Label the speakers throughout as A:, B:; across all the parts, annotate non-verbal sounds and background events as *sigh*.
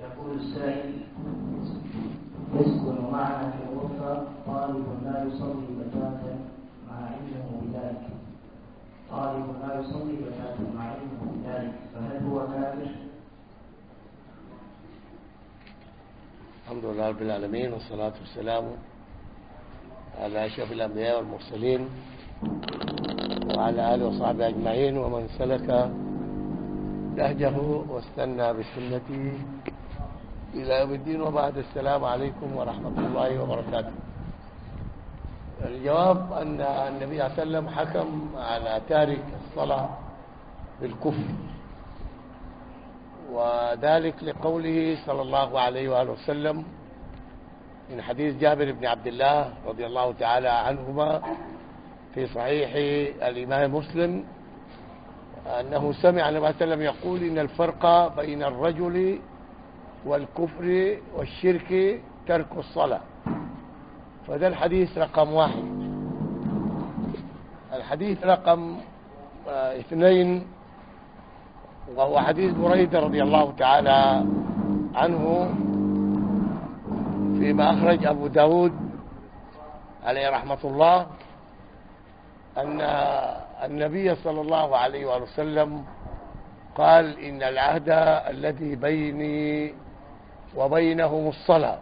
A: يقول السائل يسكن معنا في الغرفة طالب لا يصلي بتاتا مع علمه بذلك طالب لا يصلي بتاتا مع علمه بذلك فهل هو كافر؟
B: الحمد لله رب العالمين والصلاة والسلام على أشرف الأنبياء والمرسلين وعلى آله وصحبه أجمعين ومن سلك نهجه واستنى بسنته إلى يوم الدين وبعد. السلام عليكم ورحمة الله وبركاته. الجواب أن النبي صلى الله عليه وسلم حكم على تارك الصلاة بالكفر. وذلك لقوله صلى الله عليه وآله وسلم من حديث جابر بن عبد الله رضي الله تعالى عنهما في صحيح الإمام مسلم أنه سمع النبي صلى الله عليه وسلم يقول إن الفرق بين الرجل والكفر والشرك ترك الصلاة. فده الحديث رقم واحد. الحديث رقم آه، اثنين وهو حديث بريدة رضي الله تعالى عنه فيما أخرج أبو داود عليه رحمة الله أن النبي صلى الله عليه وسلم قال إن العهد الذي بيني وبينهم الصلاة.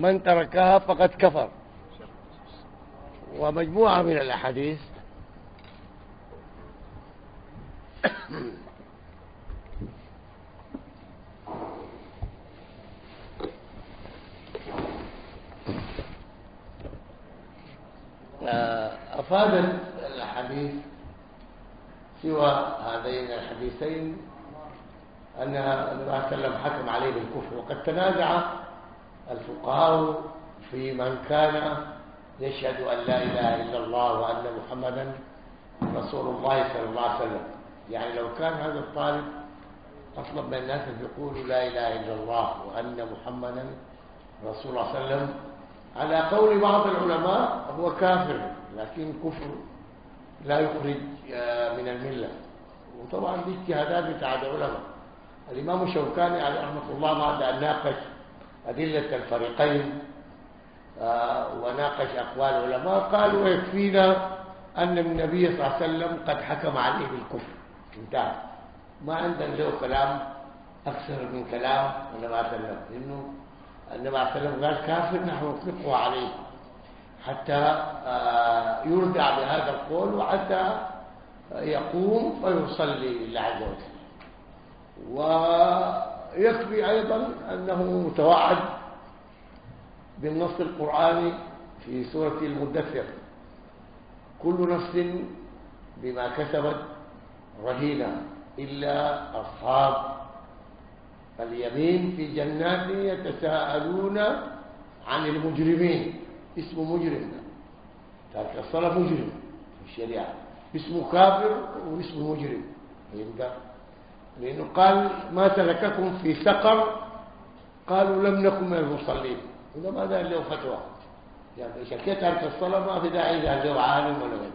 B: من تركها فقد كفر. ومجموعة من الأحاديث. أفادت الأحاديث سوى هذين الحديثين أن النبي صلى الله عليه وسلم حكم عليه بالكفر. وقد تنازع الفقهاء في من كان يشهد أن لا إله إلا الله وأن محمدا رسول الله صلى الله عليه وسلم. يعني لو كان هذا الطالب أطلب من الناس أن يقولوا لا إله إلا الله وأن محمدا رسول الله صلى الله عليه وسلم. على قول بعض العلماء هو كافر لكن كفر لا يخرج من الملة. وطبعا دي اجتهادات بتاعت العلماء. الإمام الشوكاني عليه رحمة الله بعد أن ناقش أدلة الفريقين آه، وناقش أقوال العلماء قال ويكفينا أن النبي صلى الله عليه وسلم قد حكم عليه بالكفر. انتهى. ما عندنا له كلام أكثر من كلام النبي صلى الله عليه وسلم إنه النبي عليه وسلم قال كافر نحن نطلقه عليه. حتى آه، يردع بهذا القول وحتى يقوم فيصلي لله عز وجل. ويكفي أيضا أنه متوعد بالنص القرآني في سورة المدثر. كل نفس بما كسبت رهينة إلا أصحاب اليمين في جنات يتساءلون عن المجرمين. اسمه مجرم. تارك الصلاة مجرم في الشريعة. اسمه كافر واسمه مجرم. يبقى لأنه قال ما ترككم في سقر قالوا لم نكن من المصلين. وده ما ده له فتوى. يعني شكيت تارك الصلاة ما في داعي إذا له عالم ولا غير.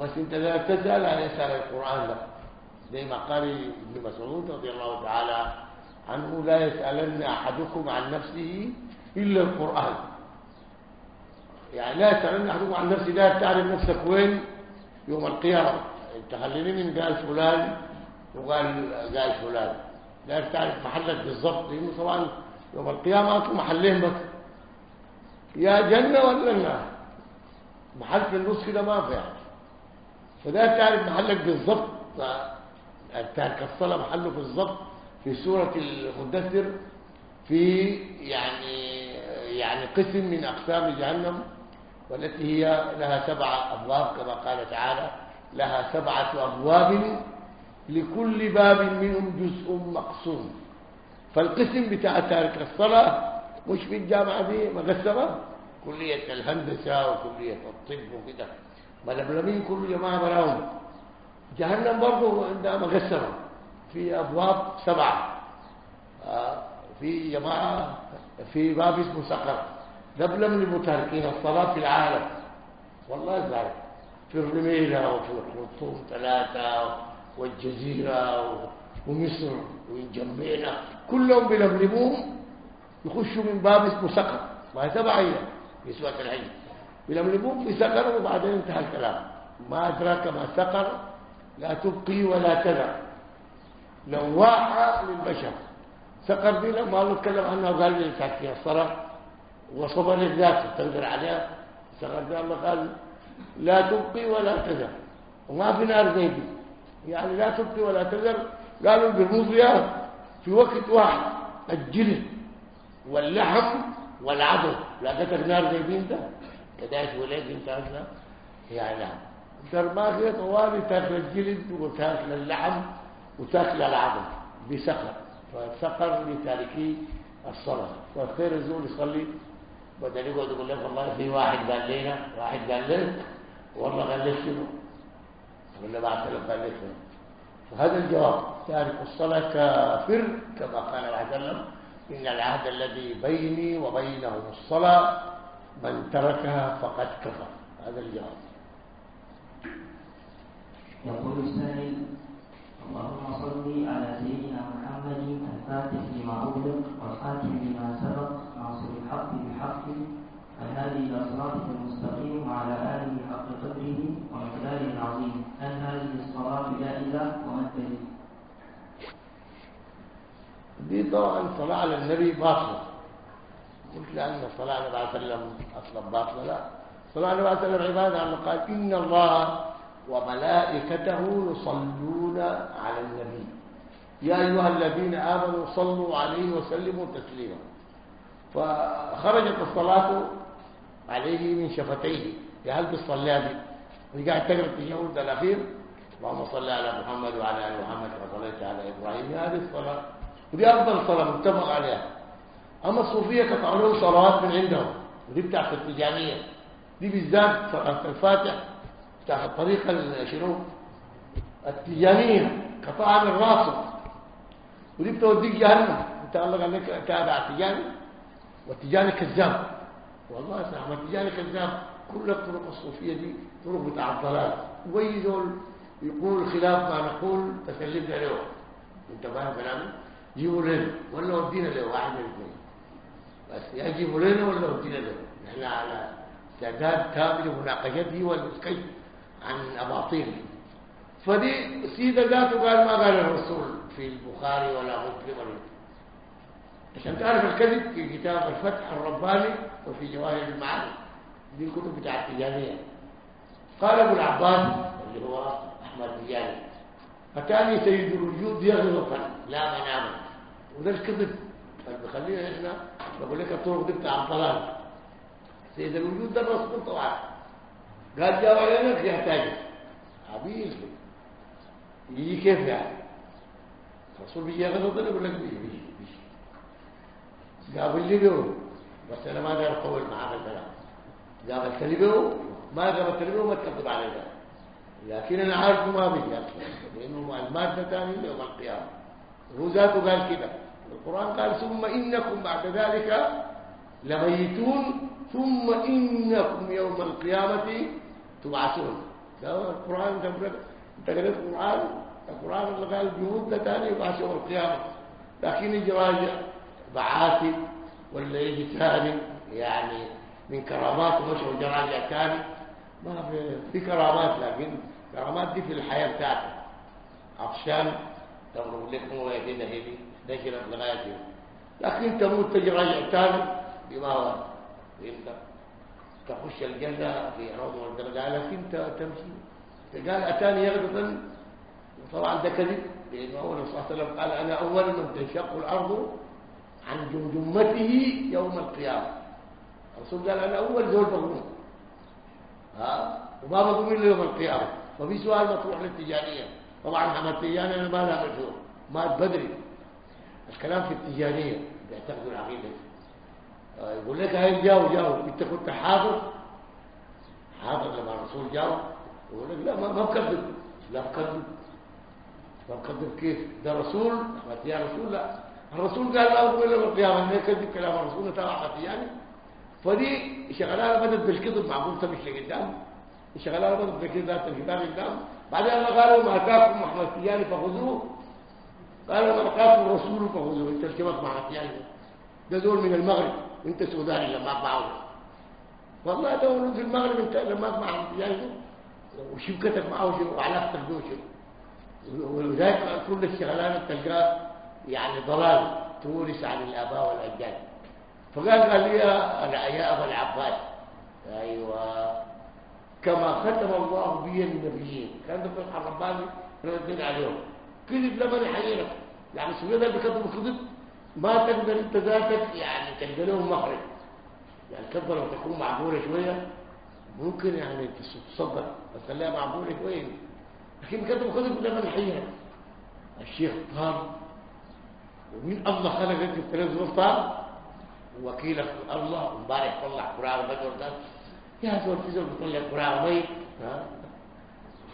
B: بس أنت لا تسأل عن يسأل القرآن ده زي ما قال ابن مسعود رضي الله تعالى عنه لا يسألن أحدكم عن نفسه إلا القرآن. يعني لا يسألن أحدكم عن نفسه لا تعرف نفسك وين يوم القيامة. انت خليني من قال فلان وقال قال فلان لا تعرف محلك بالضبط. لأنه طبعا يوم القيامة أنتم محلين بس. يا جنة ولا النار محل في النص كده ما في. يعني فده تعرف محلك بالضبط. تارك الصلاة محله في الضبط في سورة المدثر في يعني يعني قسم من أقسام جهنم والتي هي لها سبع أبواب كما قال تعالى لها سبعة أبواب لكل باب منهم جزء مقسوم. فالقسم بتاع تارك الصلاة مش في الجامعة دي مقسمة كلية الهندسة وكلية الطب وكده. ململمين كل جماعة براهم. جهنم برضه عندها مقسمة في أبواب سبعة. آه، في جماعة في باب اسمه سقر. لبلم للمتاركين الصلاة في العالم. والله ذلك في الرميلة وفي الخرطوم ثلاثة. والجزيرة ومصر ومن جنبينا كلهم بيلملموهم يخشوا من باب اسمه سقر. ما تبع في سورة الحج. بيلملموهم في سقر وبعدين انتهى الكلام. ما أدراك ما سقر لا تبقي ولا تذر. لواحة للبشر. سقر دي لما الله اتكلم عنها وقال لي فيها الصلاة وصبر الذات تقدر عليها. سقر دي الله قال لا تبقي ولا تذر. وما في نار زي دي. يعني لا تبقي ولا تذر. قالوا فيها في وقت واحد الجلد واللحم والعظم لا قتل نار دي انت؟ كداش وليك انت أصلا يعني نعم. در ما فيها طوالي تاكل الجلد وتاكل اللحم وتاكل العظم بسقر فسقر لتاركي الصلاة فالخير الزول يصلي. بدل يقعد يقول لك والله في واحد قال لنا واحد قال لك والله قال لك شنو؟ ولا بعد لك قال لك شنو فهذا الجواب. تارك الصلاة كافر كما قال الله وسلم إن العهد الذي بيني وبينهم الصلاة من تركها فقد كفر. هذا الجواب.
A: يقول السائل اللهم صل على سيدنا محمد الفاتح لما أغلق والخاتم لما سبق ناصر الحق بالحق الهادي إلى صراطك المستقيم وعلى آله حق قدره ومقداره العظيم. هذه الصلاة جائزة وما الدليل؟
B: دي طبعا صلاة على النبي باطلة قلت لأن الصلاة على النبي صلى الله عليه وسلم أصلا باطلة لا. الصلاة على النبي صلى الله عليه وسلم عبادة الله قال إن الله وملائكته يصلون على النبي. يا أيها الذين آمنوا صلوا عليه وسلموا تسليما. فخرجت الصلاة عليه من شفتيه. يا هل دي اللي قاعد تقرأ التشهد الأخير. اللهم صل على محمد وعلى آل محمد كما صليت على إبراهيم هذه الصلاة. ودي أفضل صلاة متفق عليها. أما الصوفية قطعوا له صلوات من عندهم ودي بتاعت التجانية. دي بالذات صلاة الفاتح بتاعت الطريقة شنو؟ التجانية قطعها من راسه ودي بتوديك جهنم. انت الله قال لك تابع تجاني. والتجاني كذاب. والله سلام التجاني كذاب. كل الطرق الصوفية دي طرق بتاع الضلال. وي دول يقول خلاف ما نقول تسلمنا له انت فاهم كلامي؟ جيبوا لنا ولا ودينا له واحد من الاثنين. بس يا جيبوا لنا ولا ودينا له. نحن على استعداد كامل لمناقشته والكشف عن اباطيل فدي سيدة ذاته قال ما قال الرسول في البخاري ولا مسلم ولا عشان تعرف الكذب في كتاب الفتح الرباني وفي جواهر المعاني. دي الكتب بتاعت التجارية. قال أبو العباس اللي هو تجاري اتاني سيد الوجود يغلطا لا مناما وده الكذب. اللي بيخلينا إحنا بقول لك الطرق دي بتاع الضلال. سيد الوجود ده الرسول طبعا. قال جاء علينا يحتاج. عبيل يجي كيف يعني؟ الرسول بيجي يغلط يقول لك بيجي بيجي بيجي. قابل لي به بس أنا ما أقدر اطول معاه الكلام قابلت لي به ما قابلت لي به ما تكذب علي ده لكن أنا عارف ما بيجي. لأنه المادة ثانية يوم القيامة. هو ذاته قال كده. القرآن قال ثم إنكم بعد ذلك لميتون. ثم إنكم يوم القيامة تبعثون. ده القرآن ده انت قريت القرآن؟ القرآن اللي قال جهود ثاني يبعث يوم القيامة. لكن يجي راجع بعاثي ولا يجي ثاني. يعني من كرامات مش راجع ثاني ما في كرامات لكن كرامات دي في الحياة بتاعته عطشان تضرب لك مويه كده هدي نشرت لغايه لكن تموت تجي راجع ثاني بما هو. انت تخش الجنة في روض والدرجة. لكن تمشي. قال أتاني يغضبا وطبعا ده كذب. لأنه هو صلى الله عليه وسلم قال أنا اول من تنشق الأرض عن جمجمته يوم القيامة. الرسول قال أنا أول زول بقوم. ها؟ وما بقوم إلا يوم القيامة. ففي سؤال مطروح للتجارية. طبعا حمد التجاري أنا ما لها مشهور مات بدري. الكلام في التجارية. بيعتقدوا العقيدة. يقول لك هاي جاوا جاوا إنت كنت حاضر حاضر لما الرسول جاوا يقول لك لا ما بكذب. لا بكذب. ما بكذب كيف؟ ده رسول. احمد يا رسول لا. الرسول قال لا أقول له القيامه ما يكذب كلام الرسول. تبع احمد يعني فدي شغلانه بدت بالكذب معقول تمشي لقدام بدت بالكذب ذات الكتاب قدام بعدين الله قالوا ما اتاكم تجاري فخذوه. قال أنا بخاف من الرسول فخذه انت معك يعني ده دول من المغرب. وانت سوداني لما معه والله ده ولد في المغرب. انت لما معه يعني وشبكتك معه شنو وعلاقتك به شنو ولذلك كل الشغلانه تلقاه يعني ضلال تورث عن الآباء والأجداد. فقال قال لي يا أبا العباس. أيوه. كما ختم الله بي النبيين. كان ده فتح الرباني عليهم. كذب لمن يحيرك يعني السوريا ده بيكذبوا كذب ما تقدر انت ذاتك يعني تلقى لهم مخرج. يعني الكذبه لو تكون معقوله شوية ممكن يعني تصدق تخليها معقوله شوية. لكن كذب لمن يحيرك الشيخ طار ومين الله خلق انت التلفزيون طار وكيلك الله امبارح طلع قرار بدر ده يا زول في زول بيطلع قرار ميت ها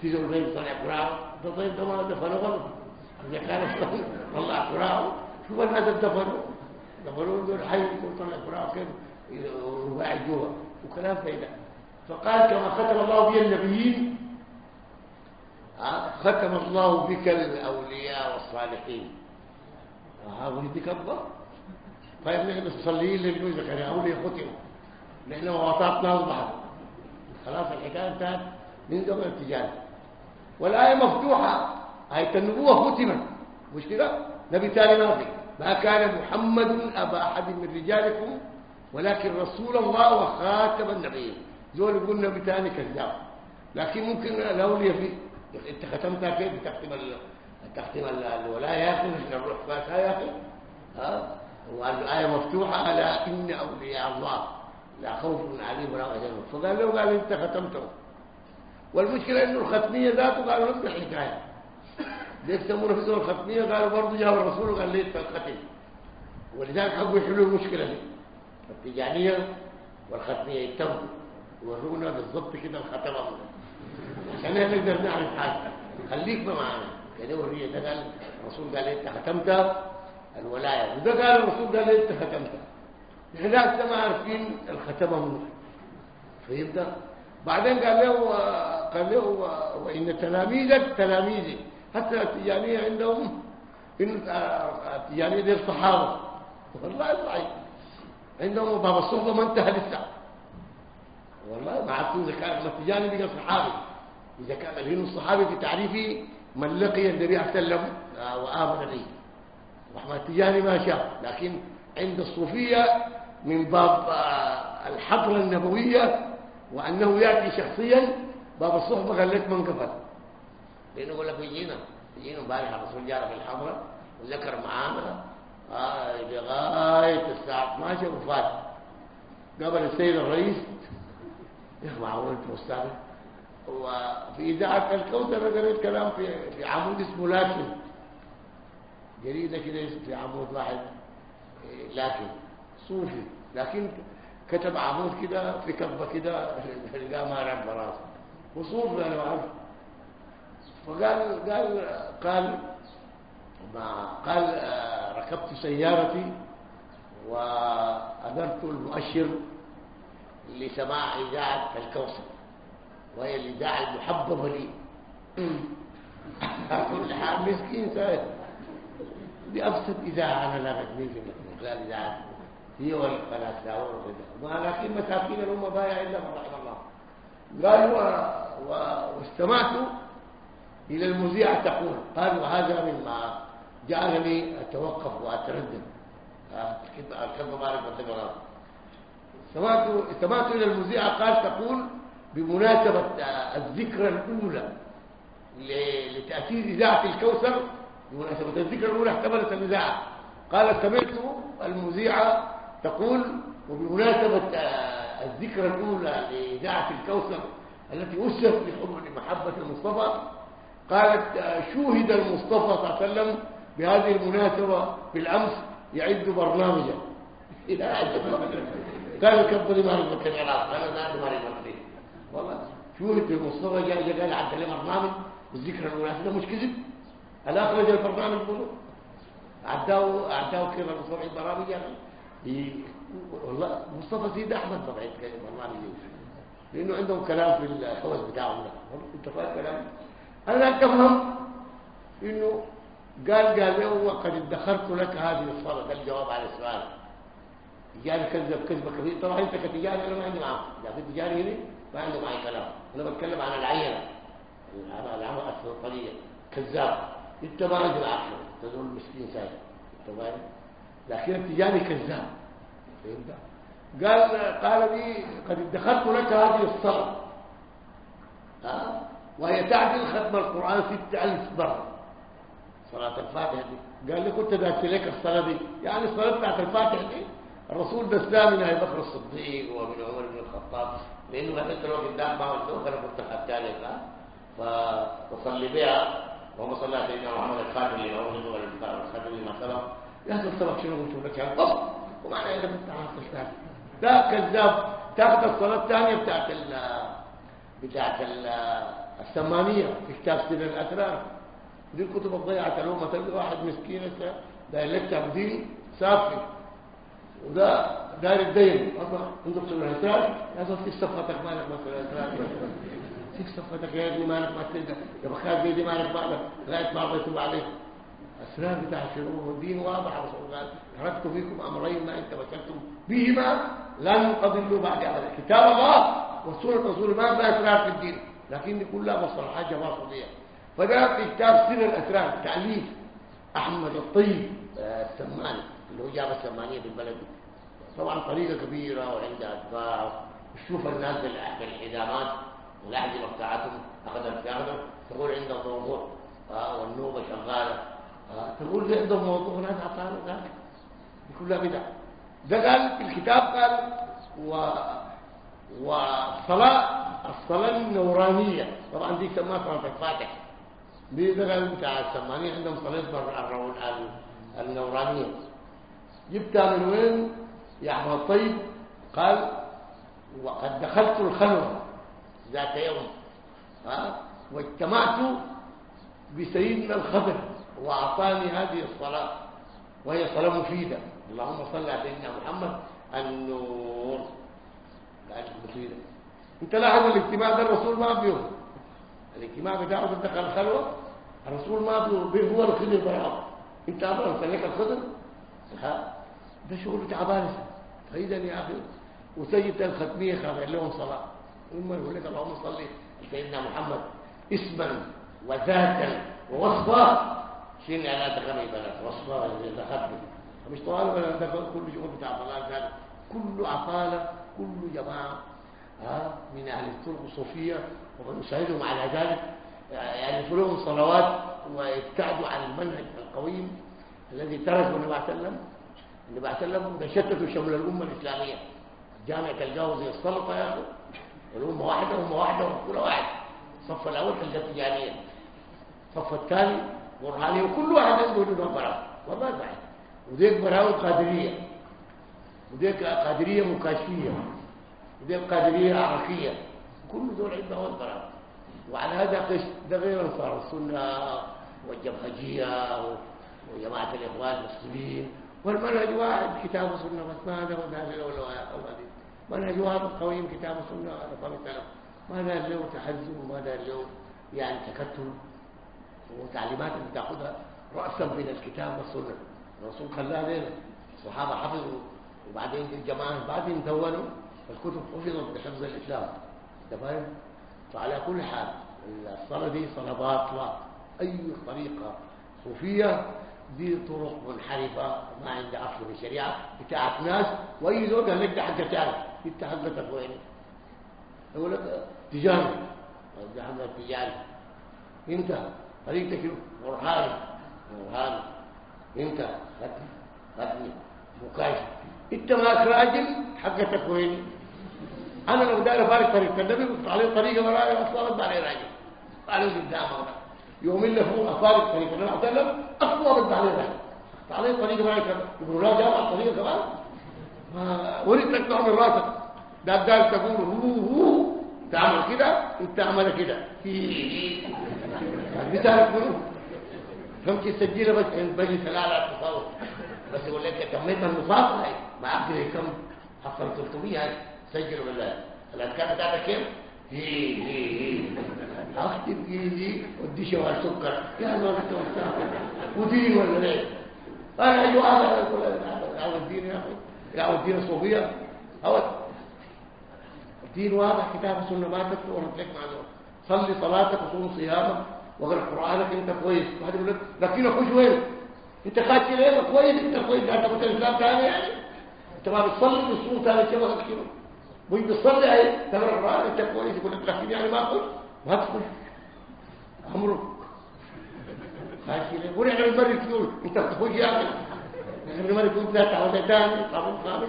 B: في زول بيطلع قرار ده طيب ده دفنه غلط اذا كان طلع قرار شوف الناس دفنوا دفنوا دول حي وطلع قرار كده وقاعد جوا وكلام فايده فقال كما ختم الله بي النبيين ختم الله بك الاولياء والصالحين هذا دي كذبه طيب نحن مصليين للجوز كان اولياء ختموا لأنه وطاقنا اصبحت خلاص الحكاية انتهت. من قبل التجاره والآية مفتوحة. آية النبوة ختمت. مش كده؟ نبي ثاني ما ما كان محمد أبا أحد من رجالكم ولكن رسول الله وخاتم النبيين زول يقول نبي ثاني كذاب. لكن ممكن الاولياء في انت ختمتها كيف؟ تختم ال... تختم الولايه يا أخي مش الروح فاتها يا أخي؟ ها؟ والآية مفتوحة. على إن أولياء الله لا خوف عليهم ولا هم فقال له قال أنت ختمته. والمشكلة إنه الختمية ذاته قالوا نفس الحكاية ليش يسمونه في الختمية؟ قالوا برضه جاء الرسول وقال لي الختم ولذلك حبوا يحلوا المشكلة دي. التجانية والختمية يتفقوا يورونا بالضبط كده الختم عشان نقدر نعرف حاجة. خليك معانا. كده وريه ده قال الرسول قال انت ختمت الولاية. وده قال الرسول قال انت ختمت لسه ما عارفين الختمه منه. فيبدأ. بعدين قال له قال له وإن تلاميذك تلاميذي. حتى التجانيه عندهم إن التجانيه دي الصحابه والله صحيح عندهم باب الصحبة ما انتهى لسه والله ما عرفوا اذا كان التجاني بقى صحابي. إذا كان الهين الصحابي في تعريفه من لقي النبي صلى الله عليه وسلم وآمن به. رحمة التجاني ما شاف لكن عند الصوفية من باب الحضرة النبوية وأنه يأتي شخصيا باب الصحبة لك من قفل. لأنه يقول لك يجينا يجينا امبارح الرسول جاء في الحضرة وذكر معانا آه لغاية الساعة 12 وفات. قبل السيد الرئيس يا أنت مستعد وفي إذاعة الكوثر قريت كلام في في عمود اسمه لكن. جريدة كده في عمود واحد لكن. صوفي. لكن كتب عمود كده في كبة كده تلقاه ما رب راسه وصوفي أنا بعرف فقال قال قال ما قال ركبت سيارتي وأدرت المؤشر لسماع إذاعة الكوثر وهي الإذاعة المحببة لي. *coughs* كل حال مسكين سائل بأبسط إذاعة أنا لا بتميز من خلال إذاعة. هي داور وكذا لكن مساكين الأمة بايع إلا من رحم الله قال و... واستمعت إلى المذيعة تقول قال وهذا مما جعلني أتوقف وأتردد. الكلمة ما أعرف أتبغى سمعت استمعت إلى المذيعة قال تقول بمناسبة الذكرى الأولى لتأثير إذاعة الكوثر بمناسبة الذكرى الأولى احتملت الإذاعة. قال سمعت المذيعة تقول وبمناسبة الذكرى الأولى لإذاعة الكوثر التي أسست لحب محبة المصطفى قالت شوهد المصطفى صلى الله عليه وسلم بهذه المناسبة بالأمس يعد برنامجا. *laughs* قال الكبري ما نقول كذا قال لا ما نقول والله شوهد المصطفى جاء جاء قال عد لي برنامج الذكرى هذا مش كذب؟ هل أخرج البرنامج كله عداه عداه كده مصطفى البرامج يعني والله مصطفى سيد أحمد طبعا يتكلم برنامج لأنه عندهم كلام في الحوز بتاعهم ده. أنت فاهم كلام؟ أنا تفهم إنه قال قال له وقد ادخرت لك هذه الصلاة ده الجواب على السؤال. تجاري كذب كذبة كبيرة. طبعا أنت كتجاري أنا ما عندي معاه لكن تجاري هنا؟ ما عنده معي كلام. أنا بتكلم عن العينة العمل السلطانية كذاب. أنت ما عندي معاه تقول مسكين سايق أنت فاهم؟ لكن التجاري كذاب. قال قال لي قد ادخرت لك هذه الصلاة ها؟ وهي تعدل ختم القرآن ستة ألف مرة. صلاة الفاتحة دي. قال لي كنت داخل لك الصلاة دي. يعني الصلاة بتاعت الفاتحة دي الرسول دسها من أبي بكر الصديق ومن عمر بن الخطاب. لأنه هذا لو قدام ما ودوه أنا كنت خدتها لك فتصلي بها. وما صلى سيدنا محمد الخاتم ولد والخاتم لما سبق. هذا السبق شنو قلت لك يا طب ومعنى انك انت عارف ده كذاب. تأخذ الصلاة الثانية بتاعت ال بتاعت ال السمانية في كتاب سر الاسرار دي الكتب الضيعة الامه تلقى واحد مسكين ده لك تبديل سافر وده داير الدين. أصلا انت بتقول الاسرار يا زلمه في صفتك مالك ما في الاسرار في صفتك يا ابني مالك ما تلقى يا بخاف دي مالك بعدك لا بعض يتوب عليك. اسرار بتاع الشرور والدين واضح رسول قال تركت فيكم أمرين ما إن تمسكتم بهما لن تضلوا بعد أبدا. كتاب الله وسنه رسول ما فيها اسرار في الدين لكن دي كلها مصطلحات جماعة فضيه فده في كتاب سر الاسرار تعليف أحمد الطيب السماني اللي هو جاب السمانية بالبلد. طبعا طريقة كبيرة وعندها أتباع. وشوف الناس بالحزامات والاحزمه بتاعتهم اخذت تاخذ تقول عندهم موضوع آه والنوبة شغالة. تقول لي عندهم موضوع ناس عطانا ذلك. دي كلها بدع ده قال في الكتاب قال و والصلاه الصلاة النورانية. طبعا دي سماها صلاه الفاتح. دي ده قال بتاع السمانيه عندهم صلاة النورانية. جبتها من وين؟ يا أحمد طيب قال وقد دخلت الخلوة ذات يوم. ها؟ واجتمعت بسيدنا الخضر. واعطاني هذه الصلاة وهي صلاة مفيدة. اللهم صل على سيدنا محمد النور. كانت مفيدة. انت لاحظ الاجتماع ده الرسول ما بيه الاجتماع بتاعه دخل الخلوة الرسول ما بيه هو الخضر بياض انت أبغى لك الخضر ها؟ ده شغل بتاع بارسه فاذا يا أخي. وسيد الختميه خاضع لهم صلاة. ثم يقول لك اللهم صل سيدنا محمد اسما وذاتا ووصفا. شيل على تخمي بلد وصفا تخبي مش طوال ولا دخل كل شغل بتاع ضلال ذلك كل عطاله كل جماعة ها من أهل الطرق الصوفية ونساعدهم على ذلك. يعني لهم صلوات ويبتعدوا عن المنهج القويم الذي تركه النبي عليه وسلم. النبي عليه وسلم ده شتتوا شمل الأمة الإسلامية. جامع تلقاه زي السلطه يا أخي. والامه واحدة أمة واحدة وكل واحد. الصف الأول تلقى تجارية. الصف الثاني برهاني وكل واحد عنده له براءه والله صحيح وديك براءة قادرية. وديك قادرية مكاشفيه وديك قادرية عرقيه كل دول عندهم براءه وعلى هذا قش ده غير أنصار السنة والجبهجيه وجماعة الإخوان المسلمين. والمنهج واحد كتاب وسنه بس ما هذا الأول ولا منهج واحد قويم كتاب وسنه هذا ما دار له تحزب وما دار له يعني تكتل. وتعليمات اللي تاخذها راسا من الكتاب والسنة. الرسول خلاها لنا الصحابة حفظوا وبعدين الجماعة بعدين دونوا الكتب حفظت بحفظ الإسلام. أنت فاهم؟ فعلى كل حال الصلاة دي صلاه باطله أي طريقة صوفية دي طرق منحرفة ما عندها أصل في الشريعة بتاعت ناس وأي زوج قال لك ده حاجة تعرف أنت حقتك وين؟ يقول لك تجاري ده حقك تجاري أنت طريقتك برهاني برهاني أنت ختم ختمي مكاشف أنت ما راجل حقتك وين؟ أنا لو داير فارق طريقة النبي قلت عليه طريقة وراي أصلا ما عليه راجل قالوا قدامه يوم اللي فوق أفارق طريقة النبي صلى الله عليه وسلم من تعليق عليه تعليق طريقة معي كمان يقولوا لا جامع الطريقة كمان وريت لك من راسك. ده قال تقول هو هو. تعمل كده انت عمل كده. *laughs* بتعرف منه فهمت تسجيله بس؟ عند بني سلالة تصور بس يقول لك كميتها المصافة هاي ما أقدر كم. حصل 300 هاي سجلوا بالله الأذكار بتاعتك كيف؟ هي هي هي. اختم ايدي ودي شوال سكر. يا ما انت ودين ولا ليه؟ أنا أيوه هذا يقول يا أخي. يا الدين الصوفيه أو الدين واضح كتاب السنة ما تكفي ولا تلك معلومه صلي صلاتك وصوم صيامك واقرا قرآنك انت كويس. واحد يقول لك لكن اخوش وين انت خاتش ليه كويس انت كويس. انت قلت الاسلام ثاني يعني. انت ما بتصلي بالصوم ثاني كيف كده وانت بتصلي هاي تقرا قرآن انت كويس. يقول لك لكن يعني ما اخش ما تخش أمرك. خاتش ليه ونحن بنمرق فيول انت بتخش يا أخي. بنمرق فيول ثلاثة ولا ثاني. طب خامس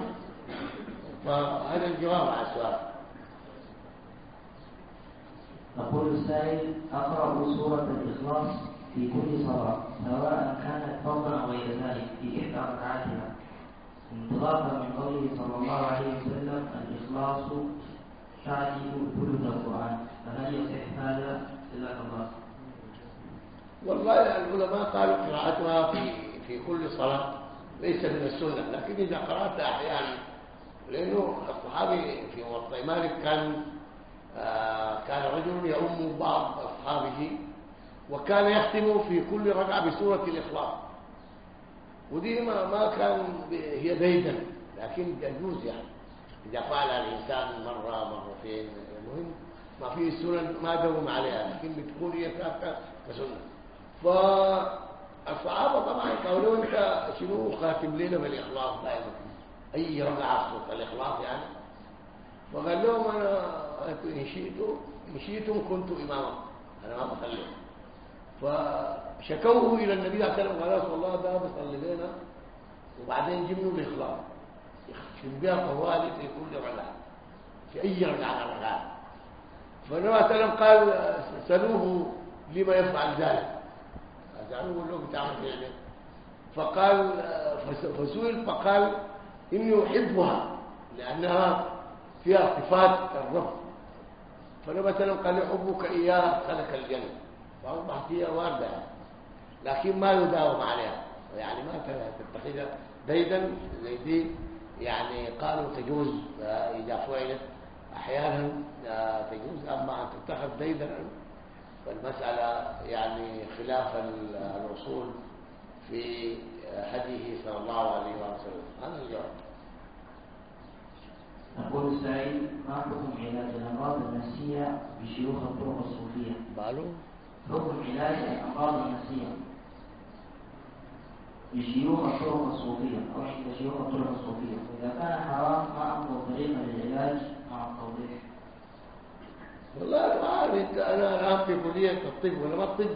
B: فهذا الجواب على السؤال.
A: يقول السائل أقرأ سورة الإخلاص في كل صلاة سواء كانت فرضا أو غير ذلك في إحدى ركعاتها. انطلاقا من قوله صلى الله عليه وسلم الإخلاص تعدل ثلث القرآن. فهل يصح هذا؟ جزاك الله.
B: والله العلماء قالوا قراءتها في في كل صلاة ليس من السنة لكن إذا قرأتها أحيانا لأنه الصحابي في موطئ مالك كان كان رجل يؤم بعض أصحابه وكان يختم في كل ركعة بسورة الإخلاص. ودي ما, كان هي بيدا لكن يجوز يعني. إذا فعل الإنسان مرة مرتين المهم ما فيه السنن ما دوم عليها لكن بتكون هي كسنة. فالصحابة طبعا قالوا أنت شنو خاتم لنا بالإخلاص؟ دائما أي ركعة سورة الإخلاص يعني؟ فقال لهم أنا إن شئتم إن شئتم كنت إماما. أنا ما بخليه فشكوه إلى النبي صلى الله عليه وسلم قال رسول الله ده بصلي لنا. وبعدين جبنوا الإخلاص. يختم بها طوالي في كل ركعة في أي ركعة ركعات فالنبي صلى الله عليه وسلم قال سألوه لما يفعل ذلك. سألوه له بتعمل فعله فقال فسئل فقال إني أحبها لأنها فيها صفات الرب. عليه وسلم قال حبك إياه خلق الجنة. فأصبحت هي واردة لكن ما يداوم عليها. يعني ما تتخذها ديدا زي دي. يعني قالوا تجوز إذا فعلت. أحيانا تجوز. أما أن تتخذ ديدا فالمسألة يعني خلاف الوصول في هديه صلى الله عليه وسلم. هذا الجواب.
A: يقول السعيد ما حكم علاج الأمراض النفسية بشيوخ الطرق الصوفية؟
B: قالوا
A: حكم علاج الأمراض النفسية بشيوخ الطرق الصوفية أو عند شيوخ الطرق الصوفية؟ وإذا كان حرام ما أفضل طريقة للعلاج مع التوضيح.
B: والله ما عارف أنت أنا الان في كلية الطب ولا ما الطب.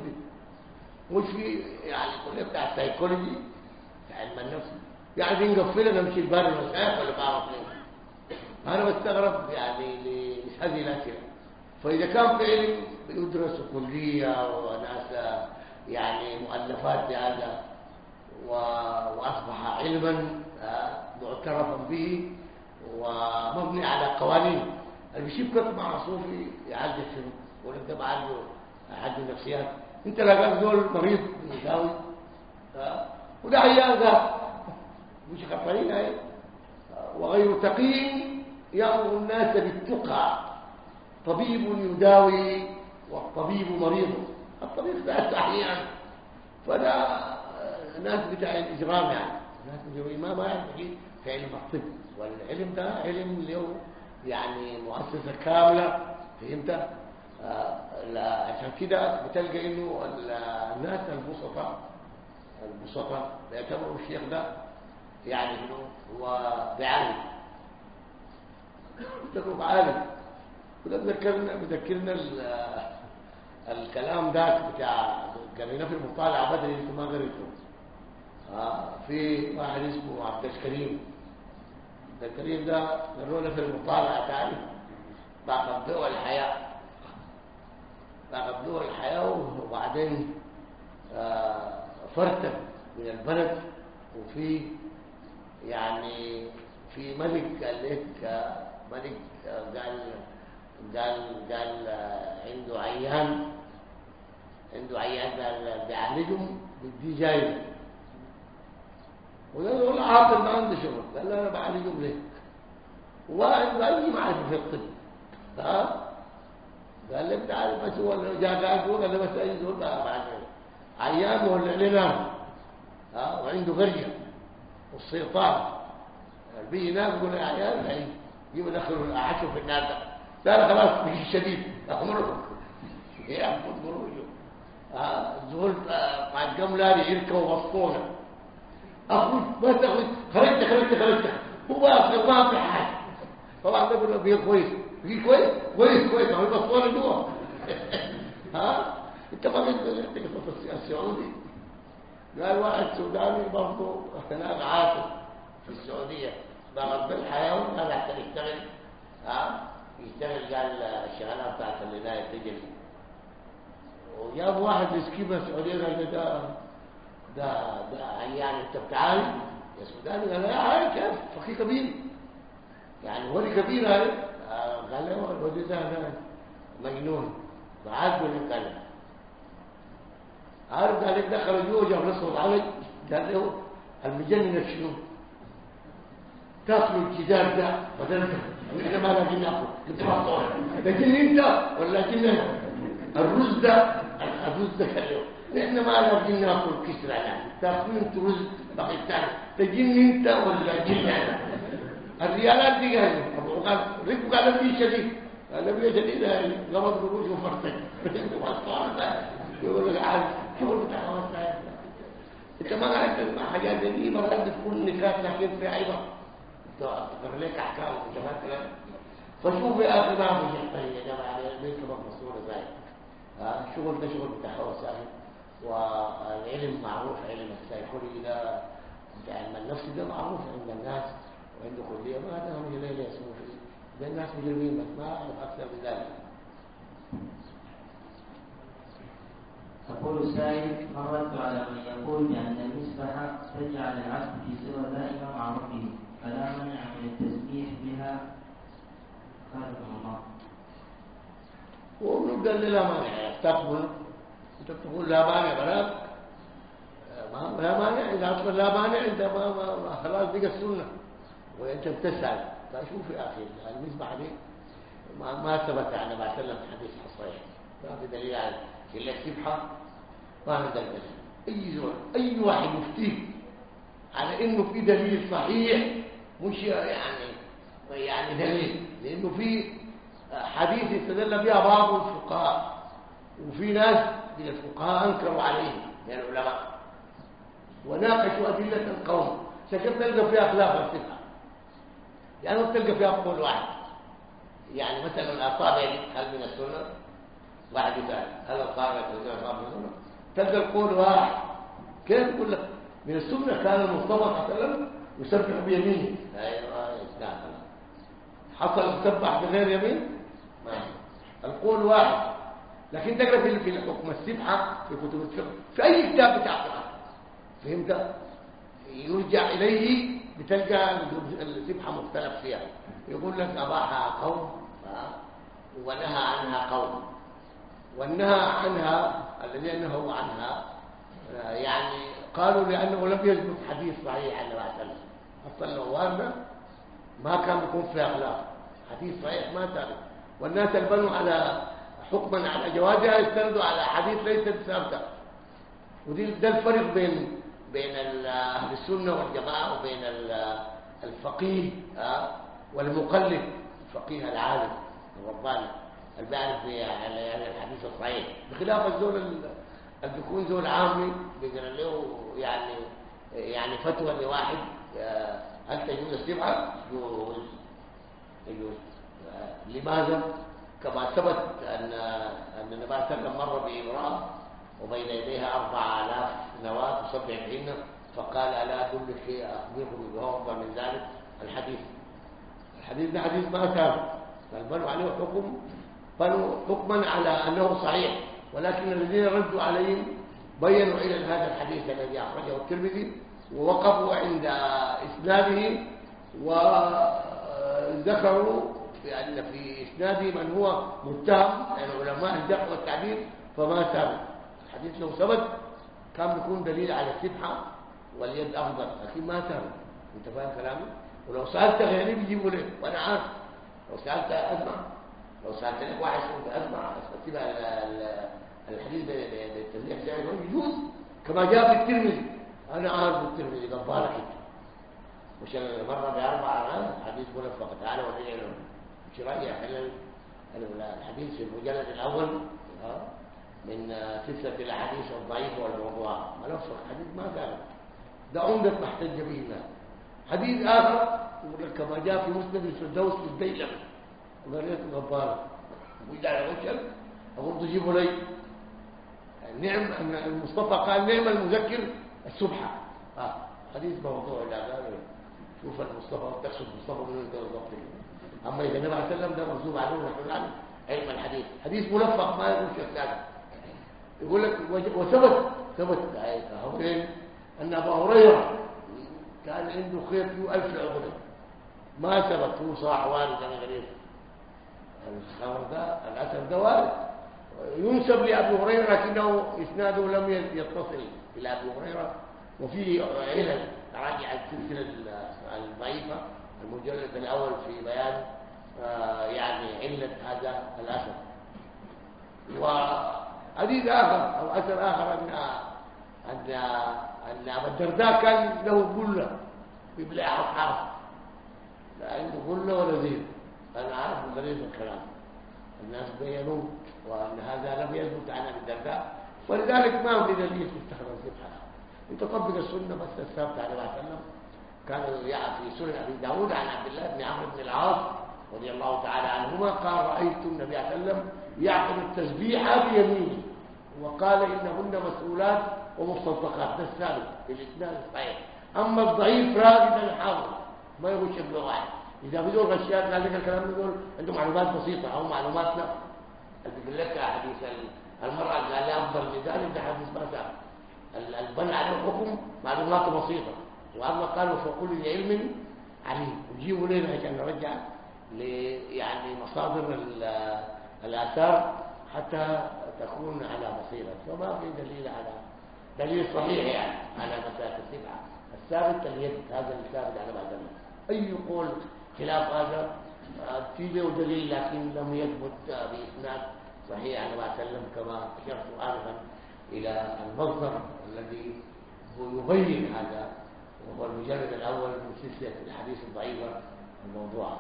B: مش في يعني كلية بتاع السايكولوجي علم النفس يعني بنقفلها نمشي البار المشايخ ولا بعرف ليه. أنا بستغرب يعني مش هذه الاسئله فإذا كان في علم يدرس كلية وناس يعني مؤلفات بهذا وأصبح علما معترفا به ومبني على قوانين. اللي بيشوف كتب مع صوفي يعالج الشنو ولا انت بعالجه حد النفسيات. أنت لا قال دول مريض يساوي وده عيان ده مش خطرين هاي. وغير تقي يأمر الناس بالتقى. طبيب يداوي والطبيب مريض. الطبيب ذات أحيانا فده ناس بتاع الإجرام يعني. ناس بتاع ما ما يعرف في علم الطب والعلم ده علم له يعني مؤسسة كاملة. فهمت؟ آه عشان كده بتلقى إنه الناس البسطاء البسطاء بيعتبروا الشيخ ده يعني إنه هو بعالم تقرب عالم وده بذكرنا بذكرنا الكلام ذاك بتاع قرينا في المطالعة بدري أنتم ما قريتوا آه في واحد اسمه عبد الكريم. عبد الكريم ده قالوا في المطالعة تعرف باقى ضوء الحياة. باقى ضوء الحياة وبعدين آه فرتب من البلد. وفي يعني في ملك قال لك ملك قال قال قال عنده عيان عنده عيان قال بيعالجهم بدي جايزة. وده يقول عاطل ما عنده شغل. قال له أنا بعالجهم ليه وعنده اي معرفة في الطب. ها؟ قال لي بتعرف بس هو قاعد قال لي بس أي زول أيام ولا لنا ها؟ وعنده غرية. والسيطان. بيجي ناس يقول يا عيال يجيبوا يدخلوا العشو في الناس لا خلاص بيجي شديد. امره يا خروجه زول مع الجمله يركبوا وسطونا اخرج ما تخرج خرجت خرجت خرجت. هو ما في حاجة طبعا ده بيقول بيه كويس. بيه كويس؟ كويس كويس. هو بسطونا جوا ها؟ أنت ما قصه السعودي. قال واحد سوداني برضه هناك عاطل في السعودية. ضغط بالحيوان هذا حتى يشتغل ها؟ يشتغل قال الشغلانة بتاعت الولايه تجري وجاب واحد مسكين من السعوديه قال ده ده ده يعني أنت بتعالي يا سوداني قال يا كيف؟ فقيه كبير. يعني ولي كبير هاي قال له الولي ده مجنون. بعد له كلام عارف قال دخل جوه جاب صوت عمل قال له المجنن شنو؟ تاكلوا الجدار ده بدل إحنا ما لاقيين ناكل إنت ما تطول لكن إنت لكن الرز ده الرز ده كله إحنا ما لاقيين ناكل كسر أنا تاكلوا انت رز بقي الثاني تجيني إنت ولا أنا الريالات دي قال أبو قال ريكو قال لي شديد. قال لي شديد غمض قروش وفرتك. *laughs* يقول لك عارف شغل بتاع أنت ما تسمع حاجات دي مرات بتكون نكات لكن في عيبه أحكام كلام فشوف يا أخي ما في شيء يا جماعة ليس مصوره زي الشغل ده شغل بتاع وسائل والعلم معروف علم السيكولوجي ده علم النفس ده معروف عند الناس وعنده كلية ما هذا هم ليله يسموه فيه ده الناس مجرمين بس ما اعرف أكثر من ذلك.
A: يقول السائل مرت على من يقول بأن المسبح تجعل العبد في صلة دائمة مع ربه. فلا منع من التسبيح بها. خالق الله
B: وابن قال لي لا مانع تقبل. انت تقول لا مانع بلاك ما لا مانع إذا أصلا لا مانع أنت ما, ما, خلاص بقى السنة. وأنت بتسأل. فشوف يا أخي المسبح دي ما, ما ثبت عن ما سلم حديث صحيح ما في دليل على الا السبحة. ما في دليل. أي زول أي واحد يفتيه على إنه في دليل صحيح مش يعني يعني دليل لأنه في حديث استدل بها بعض الفقهاء وفي ناس من الفقهاء أنكروا عليه من العلماء. وناقشوا أدلة القوم. سكت تلقى فيها خلاف الصفه يعني تلقى فيها قول واحد. يعني مثلا الأصابع هل من السنة واحد يسال هل الأصابع تلقى من السنة؟ تلقى القول واحد. كيف يقول لك؟ من السنة كان المصطفى صلى الله عليه وسلم يسبح بيمينه. حصل يسبح بغير يمين؟ القول واحد. لكن تقرأ في في الحكم السبحة في كتب الفقه. في أي كتاب بتاع فقه فهمت؟ يرجع إليه بتلقى السبحة مختلف فيها يقول لك اباحها قوم ونهى عنها قوم. والنهى عنها الذي نهوا عنها يعني قالوا لأنه لم يثبت حديث صحيح عن النبي صلى الله عليه وسلم. ما كان بيكون فيها خلاف حديث صحيح ما ثابت والناس البنوا على حكما على جوازها يستندوا على حديث ليست ثابته ودي ده الفرق بين بين أهل السنة والجماعة وبين الفقيه والمقلد الفقيه العالم الرباني اللي بيعرف يعني الحديث الصحيح. بخلاف الزول اللي بيكون زول عامي بيقرا له يعني يعني فتوى لواحد هل تجوز السبعة؟ يجوز. يجوز. لماذا؟ كما ثبت أن أن النبي صلى الله عليه وسلم مر بامراه وبين يديها أربع آلاف نواة تصبح بهن فقال ألا أدلك أخبركم بأفضل من ذلك؟ الحديث. الحديث ده حديث ما ثابت بل بنوا عليه حكم بنوا حكما على أنه صحيح. ولكن الذين ردوا عليهم بينوا إلى هذا الحديث الذي أخرجه الترمذي ووقفوا عند إسناده وذكروا بأن في إسناده من هو متهم يعني علماء الجرح والتعديل فما ثابت. الحديث لو ثبت كان بيكون دليل على السبحة واليد أفضل لكن ما ثبت أنت فاهم كلامي؟ ولو سألت غيري بيجيبوا لي وأنا عارف. لو سألت أسمع لو سألت واحد أسمع أسمع. الحديث بالتسبيح بتاعي يجوز كما جاء في الترمذي. أنا عارف الترمذي قال بارك مش مرة باربع حديث منفق تعالى ودعي له. مش رايح الحديث في المجلد الأول من سلسلة الأحاديث الضعيفة والموضوع منفق حديث ما كان ده عمدة ما احتج به الناس حديث آخر يقول لك كما جاء في مسند الفردوس للديلم وقريت غبارة ويجي على وجهك أقول تجيبوا لي. نعم المصطفى قال نعم المذكر السبحة آه. حديث موضوع قال شوف المصطفى تقصد مصطفى من انت بالضبط أما إذا النبي عليه وسلم ده مرسوم عليه نحن نعلم. علم الحديث. حديث ملفق ما يقول شيء ثاني. يقول لك وثبت ثبت أن أبا هريرة كان عنده خيط له ألف عقده ما ثبت هو صاح وارد أنا غريب الخبر ده الاثر ده وارد. ينسب لابي هريرة لكنه إسناده لم يتصل إلى ابي هريرة. وفيه علل راجع السلسلة الضعيفة المجلد الأول في بيان آه، يعني علة هذا الأثر. وحديث آخر أو أثر آخر أن أن أن أبا الدرداء كان له غله بيبلع اصحابه لا عنده غله ولا زيت. أنا عارف غريب الكلام. الناس بينوا. وأن هذا لم يثبت عن أبي الدرداء ولذلك ما في دليل في استخراج سبحانه أنت طبق السنة بس الثابتة عليه وسلم كان في سنن أبي داود عن عبد الله بن عمرو بن العاص رضي الله تعالى عنهما قال رأيت النبي صلى الله عليه وسلم يعقد التسبيح بيمينه وقال إنهن مسؤولات ومصدقات ده الثابت الإسناد الصحيح. أما الضعيف راغب الحاضر. ما يخش واحد إذا بدون غشيات قال لك الكلام دول عنده معلومات بسيطة أو معلومات لا بيقول لك حديث المرأة قال لي افضل من ده حديث ما ثابت البنى على الحكم معلومات بسيطة. وأما قالوا فكل علم عليم. وجيبوا لنا عشان نرجع يعني مصادر الآثار حتى تكون على بصيرة. فما في دليل على دليل صحيح يعني على مسألة السبعة. الثابت اليد هذا اللي ثابت على بعض أي قول خلاف هذا في له دليل لكن لم يثبت بإسناد صحيح. على ما سلم كما أشرت آنفا إلى المصدر الذي يبين هذا وهو المجلد الأول من سلسلة الحديث الضعيفة الموضوعة.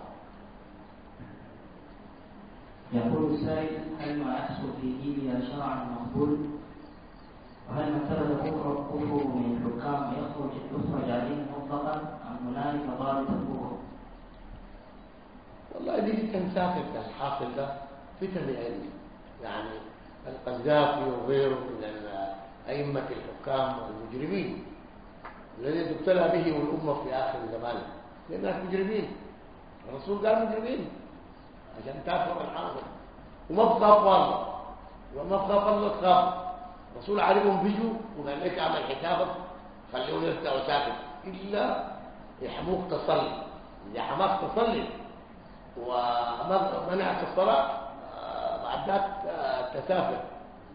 A: يقول السائل هل ما يحصل في ديننا شرعا مقبول وهل ثبت كفر كفر من الحكام يخرج يخرج عليه مطلقا أم هنالك ضابط الكفر؟
B: والله دي تنساخ الحاصل ده فتن العلم يعني القذافي وغيره من أئمة الحكام والمجرمين. الذي تبتلى به والأمة في آخر زمانه. لأنها مجرمين. الرسول قال مجرمين. عشان تفهم الحاصل وما بخاف والله. وما بخاف الله تخاف. الرسول علمهم بيجوا وقال لك أعمل حسابك خليهم يرتاحوا ساكت إلا يحموك تصلي. إذا حماك تصلي ومنعت الصلاة بعد ذلك تسافر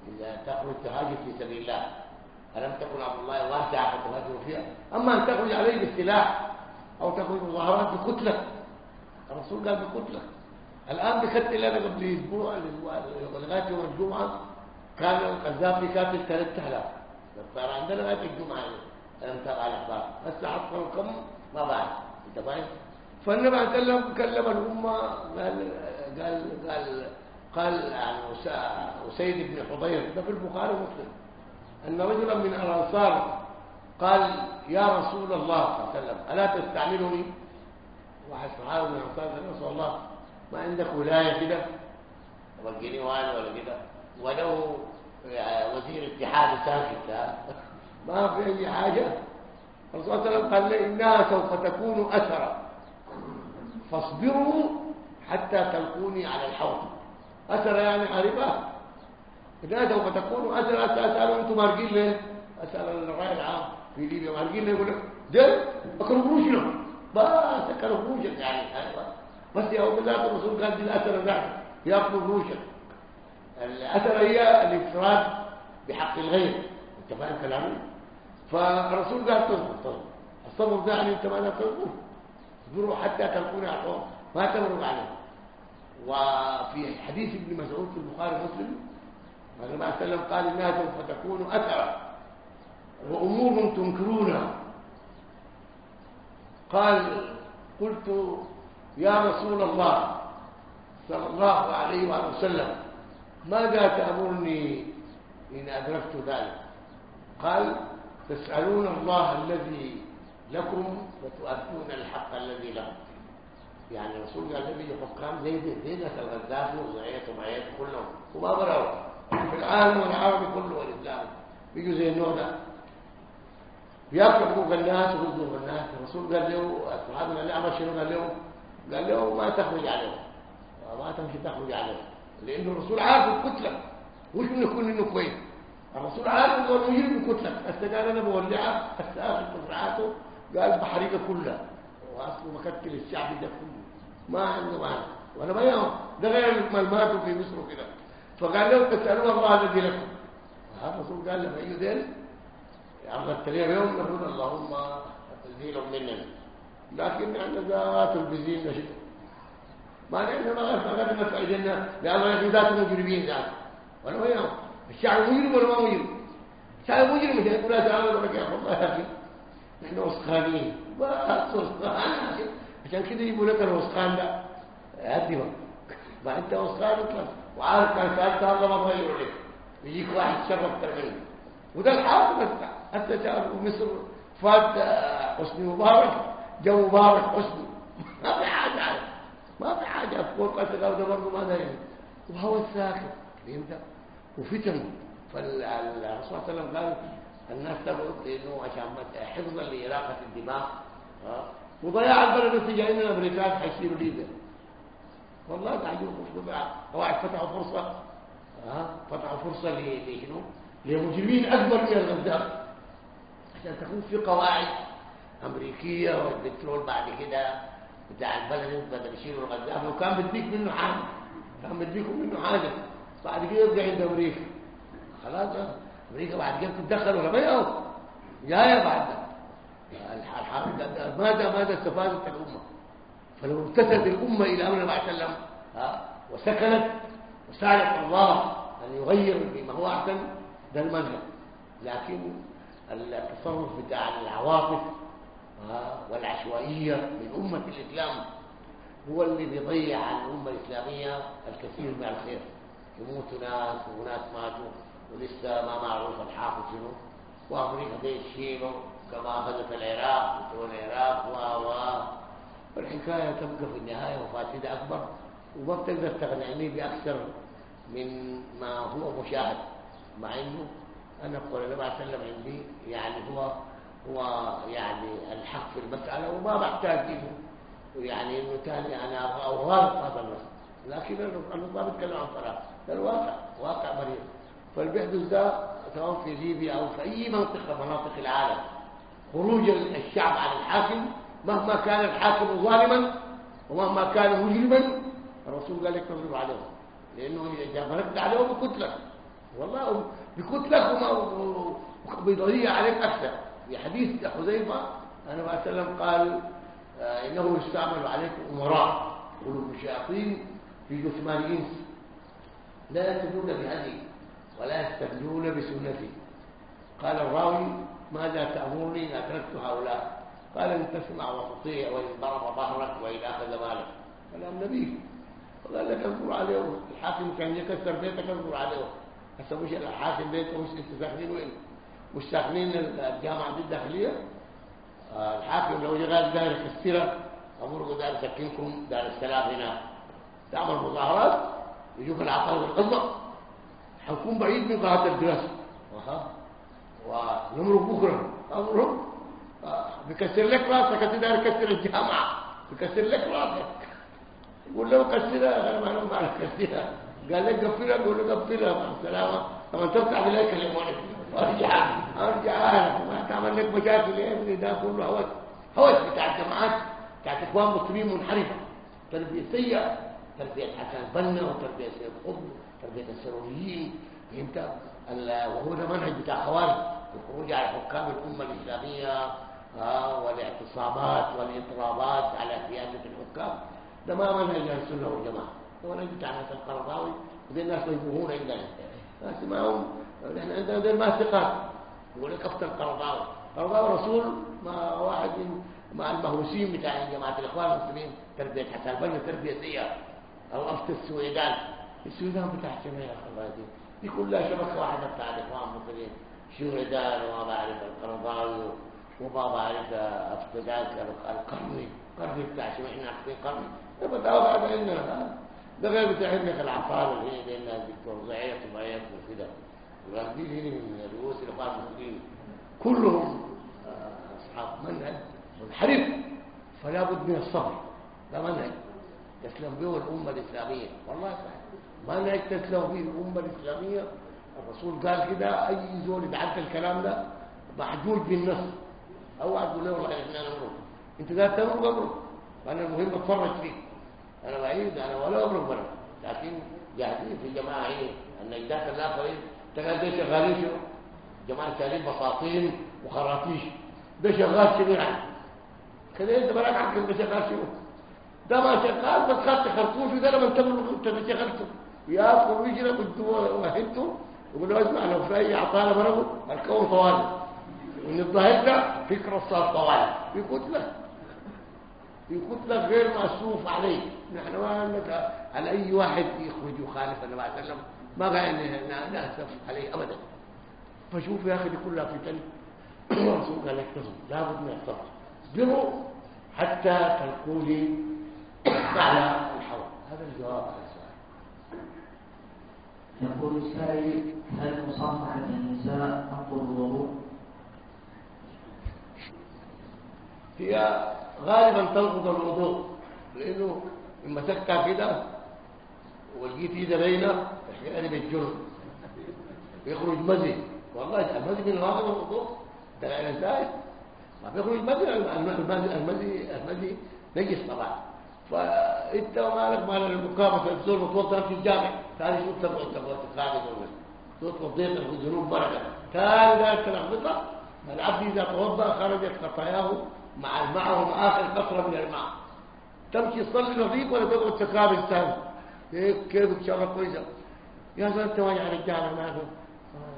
B: إذا تخرج تهاجر في سبيل الله. ألم تكن عبد الله واسعة فتهاجر فيها. أما أن تخرج عليه بالسلاح أو تخرج مظاهرات بكتلة. الرسول قال بكتلة. الآن بكتل أنا قبل أسبوع لغاية يوم الجمعة. كان القذافي كاتل 3000 صار عندنا لغاية الجمعة. ألم تقع الأخبار. عصر كم؟ ما بعد أنت فاهم؟ فالنبي عليه وسلم كلم الأمة قال قال قال قال عن أسيد بن حضير ده في البخاري ومسلم أن رجلا من الأنصار قال يا رسول الله صلى الله عليه وسلم ألا تستعملني؟ واحد صحابي من الأنصار قال يا رسول الله ما عندك ولاية كده؟ وجيني والي ولا كده؟ ولو وزير اتحاد ساكت *laughs* ما في أي حاجة؟ الرسول صلى الله عليه وسلم قال لي إنها سوف تكون أثرا. فاصبروا حتى تلقوني على الحوض. أثر يعني حاربة؟ إذا سوف تكون أثر أسألوا أنتم مارجين أسأل الرأي العام في ليبيا مارجين يقول لك ده أكلوا قروشنا بس أكلوا قروشك يعني بس يا أبو الله الرسول قال دي الأثر ذاك يأكلوا قروشك الأثر هي الإفراد بحق الغير. أنت فاهم كلامي فالرسول قال تصبر تصبر الصبر ده يعني أنت ما تصبر اصبروا حتى على الحوض ما تمروا عليه وفي حديث ابن مسعود في البخاري ومسلم النبي عليه وسلم قال الناس فتكون أثرا. وأمور تنكرونها. قال قلت يا رسول الله صلى الله عليه وآله وسلم ماذا تأمرني إن أدركت ذلك؟ قال تسألون الله الذي لكم وتؤدون الحق الذي لكم. يعني الرسول قال لي حكام زي زي ناس الغزافي وزعيته ومعيته كلهم. وما برأوا. في العالم والعربي كله والإسلام. بيجوا زي النوع ده. بياكلوا الناس ويرضوا الناس. الرسول قال له الصحابه قال له عمل شنو قال له؟ قال له ما تخرج عليه. ما تمشي تخرج عليه. لأنه الرسول عارف الكتلة. وش إنه يكون إنه كويس. الرسول عارف إنه المجرم بكتله هسه قال أنا بولعها هسه تصريحاته قال بحريقة كلها. واصله مكتل الشعب ده كله. ما عنده معنى وأنا بيهم ده غير ما ماتوا في مصر وكده. فقال له تسالون الله الذي لكم الرسول قال له أي ذلك أما التريق يوم نقول اللهم زيلهم مننا. لكن عندنا ذات البزين نشد ما ما غير ما فعلنا لأنه نحن ذات مجرمين ذات. ولا ما يوم الشعب مجرم ولا ما مجرم؟ الشعب مجرم. يقول تعالى لك يا الله يا أخي نحن وسخانين. وسخان عشان كده يجيبوا لك الوسخان ده. هدي ما أنت وسخان اطلع وعارف كان سالت الله ما تغير عليك يجيك واحد شر أكتر منه وده الحاصل حتى جاء مصر فات حسني مبارك. جو مبارك حسني. ما في حاجة. ما في حاجة. فوق قتل ده برضه ما دايم وهو الساكت فهمت وفتن فالرسول صلى الله عليه وسلم قال الناس تبعد لأنه عشان حفظا لاراقه الدماء وضياع البلد السجائين الامريكان حيصيروا ليبيا. والله تعجبوا واحد فتحوا فرصة فتحوا فرصة لشنو لمجرمين أكبر من الغزال عشان تكون في قواعد أمريكية والبترول بعد كده بتاع البلد بدل يشيلوا الغزال وكان بديك منه حاجة كان بديكم منه حاجة بعد كده يرجع عند أمريكا. خلاص أمريكا بعد كده تتدخل ولا ما جاية بعد. الحرب ماذا ماذا استفادت الأمة؟ فلو ابتسد الأمة إلى أمر الله عليه وسلم وسكنت وسالت الله أن يغير بما هو أحسن ده المنهج. لكن التصرف بتاع العواطف والعشوائية من أمة الإسلام هو اللي بيضيع عن الأمة الإسلامية الكثير من الخير. يموت ناس وناس ماتوا ولسه ما معروف الحافظ شنو. وأمريكا دي تشيله كما أخذت العراق بترول العراق و و. والحكاية تبقى في النهاية وفاسدة أكبر. وما بتقدر تقنعني بأكثر من ما هو مشاهد. مع إنه أنا أقول النبي عليه وسلم عندي يعني هو هو يعني الحق في المسألة وما بحتاج إنه يعني إنه تاني أنا أغالط هذا النص لكن أنا ما بتكلم عن صلاة ده الواقع واقع مريض. فالبحث ده سواء في ليبيا أو في أي منطقة مناطق العالم. خروج الشعب عن الحاكم مهما كان الحاكم ظالما ومهما كان مجرما الرسول قال لك تضرب عليهم. لأنه إذا ضربت عليهم بكتلك والله بكتلك وبيضيع عليك أكثر. في حديث حذيفة أنا عليه وسلم قال آه إنه يستعمل عليكم أمراء قلوب الشياطين في جثمان إنس لا يهتدون بهدي ولا يستبدون بسنتي. قال الراوي ماذا تأمرني إن أتركت هؤلاء؟ قال إن تسمع وتطيع وإن ضرب ظهرك وإن أخذ مالك. كلام النبي قال لك اصبر عليه الحاكم كان يكسر بيتك اصبر عليه. هسه مش الحاكم بيته مش أنتوا ساكنين وين؟ مش ساكنين الجامعة دي الداخلية؟ الحاكم لو جه قال داير كسيره امره داير سكنكم دار السلام هنا تعمل مظاهرات؟ يجوك العقل والقضاء حكون بعيد من قاعه الدراسة. ونمرق بكرة. امره آه بيكسر لك راسك أنت داير كسر الجامعة. بيكسر لك راسك. يقول له كسرها. أنا ما بعرف كسرها. قال لك قفلها قول له قفلها. مع السلامه طبعا تفتح بالله كلموني وارجع أرجع. ما تعمل لك مشاكل. يا ابني ده كله هوس. هوس بتاع الجماعات بتاعت اخوان مسلمين منحرفة. تربية سيئة. تربية حسن البنا وتربية سيد قطب تربية السروريين فهمت؟ وهو ده منهج بتاع خوارج. الخروج على حكام الأمة الإسلامية آه والاعتصامات والاضرابات على سياسه الحكام. ده ما منهج السنة والجماعة. وأنا جبت على القرضاوي. وذي الناس يبوهون عندنا. بس ما هم نحن عندنا ذي ما ثقات يقول لك افت القرضاوي. القرضاوي رسول ما واحد مع المهووسين بتاع جماعة الإخوان المسلمين. تربية حسن بني تربية سيئة. أو افت السويدان. السويدان جميع الله يهديك دي كلها شبكه واحدة بتاع الإخوان المسلمين. شويدان وما بعرف القرضاوي وما بعرف افتداد القرني. قرني بتاع شو إحنا عارفين قرني. بتعود هذا عندنا ده غير بتاع ابنك العطار اللي هي لأن الدكتور زعيط وبعيط وكده. والغربيين هنا من رؤوس الإخوان المسلمين. كلهم أصحاب منهج منحرف. فلا بد من الصبر. ده منهج. تسلم به الأمة الإسلامية. والله صحيح. منهج تسلم به الأمة الإسلامية. الرسول قال كده أي زول يتعدى الكلام ده محجول بالنص. اوعى تقول له والله إحنا نمرق أنت قاعد تمرق امرق وأنا المهم أتفرج فيك. أنا بعيد أنا ولا امرق برا لكن جاهزين في الجماعة هي النجدات الاخرين تقال ده شغالين شنو جماعة شغالين بساطين وخراطيش ده شغال شنو يعني؟ كده أنت براك عقل ده شغال شنو؟ ده ما شغال بس خدت خرطوش وده لما تمرق انت ما شغلته ياكل ويجرب وهنتوا يقول له اسمع لو في أي عطاله مرض الكون طوالي وان الظاهر ده فكرة صار طوالي يقول لك يقول لك غير مأسوف عليه. نحن ما نك على أي واحد يخرج يخالف النبي صلى الله عليه وسلم؟ ما قاعد نأسف عليه ابدا. فشوف يا أخي دي كلها فتن الرسول قال لك لابد من الصبر اصبروا حتى تلقوا لي على الحوض هذا الجواب على السؤال.
A: يقول السائل هل مصافحة النساء تنقض الوضوء؟
B: هي غالبا تنقض الوضوء لأنه لما تكتع كده ولقيت ايده باينه أحيانا بالجرم يخرج مزي والله المزي من نواقض الوضوء. ده زايد ما بيخرج مزي المزي المزي نجس طبعا. فإنت مالك مال المقامة الزول متوضا في الجامع. ثاني شو تبغى؟ تبغى تقاعد ولا تطلب ضيق الذنوب بركه ثاني ذلك تلخبطه العبد إذا توضأ خرجت خطاياه مع معه آخر قطرة من الماء. تمشي تصلي نظيف ولا تقعد تقابل ثاني؟ هيك كيف إن شاء الله كويسه يا زلمه أنت واجع رجاله ما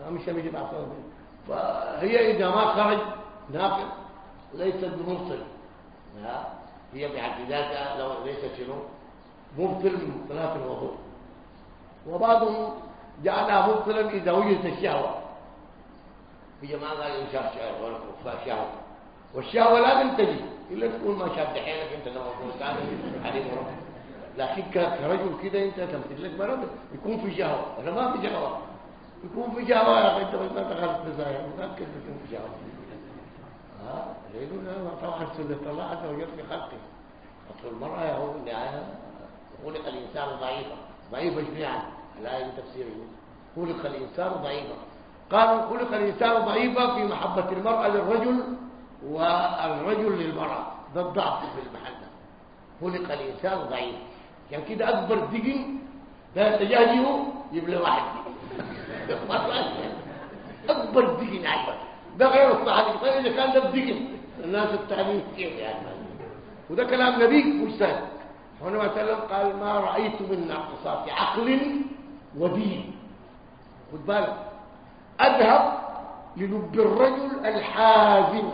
B: أمشي أمشي مع صوتي فهي إذا ما خرج ناقض ليست بمبطل هي بحد ذاتها لو ليست شنو؟ مبطل من مبطلات الوضوء. وبعضهم جعلها مبطلا إذا وجدت الشهوة. في جماعة قال ان شاف شهوة ولا شهوة. والشهوة لا تنتهي. الا تكون ما شاب حيلك أنت لو كان عليه مرض لكن كرجل كده أنت تمثل لك مرض يكون في شهوة. ولا ما في شهوة. يكون في شهوة يا أخي انت ما دخلت بزايا متاكد يكون في شهوة. يقول طبعا سنه الله عز وجل في خلقه اصل المراه هو النهايه خلق الانسان ضعيفا ضعيفا جميعا الايه تفسيره خلق الانسان ضعيفا قال خلق الانسان ضعيفا في محبه المراه للرجل والرجل للمرأة ده الضعف في المحل خلق الإنسان ضعيف يعني كده أكبر دقن ده تجاهله يبلغ واحد أكبر دقن عجبا ده غير الصحابي طيب إذا كان ده بدقن الناس التعليم كيف يعني وده كلام نبيك مش سهل. هنا مثلا قال ما رأيت من ناقصات عقل ودين. خد بالك. أذهب للب الرجل الحازم.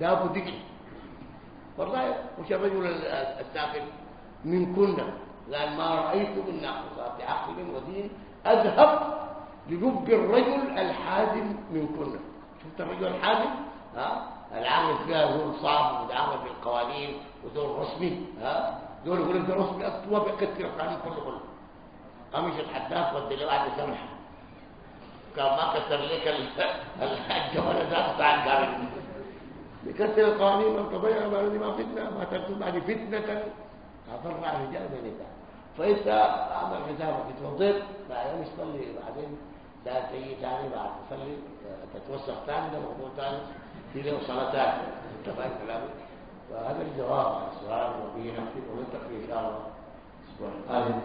B: ده أبو ذكر والله مش الرجل الساكن من كنا. قال ما رأيت من ناقصات عقل ودين. أذهب للب الرجل الحازم من كنا. الرجل الحازم ها؟ العامل فيها دور صعب ويتعامل في القوانين ودور رسمي ها؟ دول يقول ده رسمي أصلا بيكثر القانون كله كله. قامش الحداث ودي له واحد سمح كان ما كسر لك الحجه ولا ذات بتاع القانون بكسر القوانين والقضايا ما ما فتنة ما تكون بعد فتنة. على الرجال والنساء فانت اعمل حسابك اتوضيت بعدين مش تصلي بعدين لا تيجي ثاني بعد تصلي تتوسخ ثاني ده موضوع ثاني في له صلاتان انت فاهم كلامي. فهذا الجواب على السؤال وبه نحكي ونلتقي إن شاء الله. الأسبوع القادم